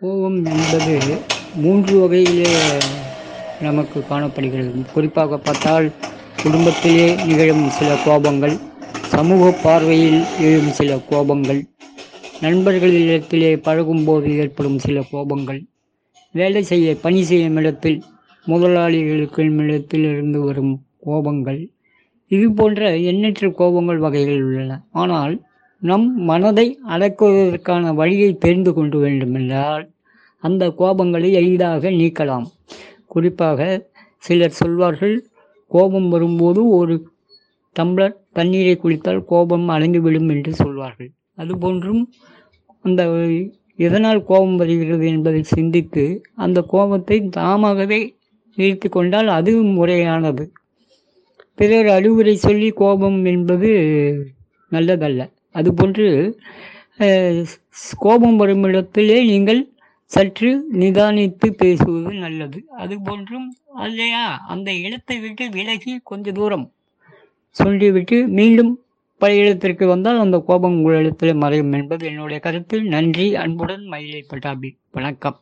கோபம் என்பது மூன்று வகையிலே நமக்கு காணப்படுகிறது. குறிப்பாக பார்த்தால் குடும்பத்திலே நிகழும் சில கோபங்கள் சமூக பார்வையில் எழும் சில கோபங்கள் நண்பர்களிடத்திலே பழகும்போது ஏற்படும் சில கோபங்கள் வேலை செய்ய பணி செய்யும் இடத்தில் முதலாளிகளுக்கு இடத்தில் இருந்து வரும் கோபங்கள் இது போன்ற எண்ணற்ற கோபங்கள் வகைகள் உள்ளன. ஆனால் நம் மனதை அடக்குவதற்கான வழியை தெரிந்து கொண்டு வேண்டுமென்றால் அந்த கோபங்களை எளிதாக நீக்கலாம். குறிப்பாக சிலர் சொல்வார்கள் கோபம் வரும்போது ஒரு டம்ளர் தண்ணீரை குடித்தால் கோபம் அடங்கிவிடும் என்று சொல்வார்கள். அதுபோன்றும் அந்த எதனால் கோபம் வருகிறது என்பதை சிந்தித்து அந்த கோபத்தை தாமாகவே நிறுத்தி கொண்டால் அதுவும் முறையானது. பிறர் அறிவுரை சொல்லி கோபம் என்பது நல்லதல்ல. அதுபோன்று கோபம் வரும் இடத்திலே நீங்கள் சற்று நிதானித்து பேசுவது நல்லது. அதுபோன்றும் இல்லையா அந்த இடத்தை விட்டு விலகி கொஞ்ச தூரம் சொல்லிவிட்டு மீண்டும் பழைய இடத்திற்கு வந்தால் அந்த கோபம் உங்களிடத்தில் மறையும் என்பது என்னுடைய கருத்து நன்றி அன்புடன் மயிலை பட்டாபி. வணக்கம்.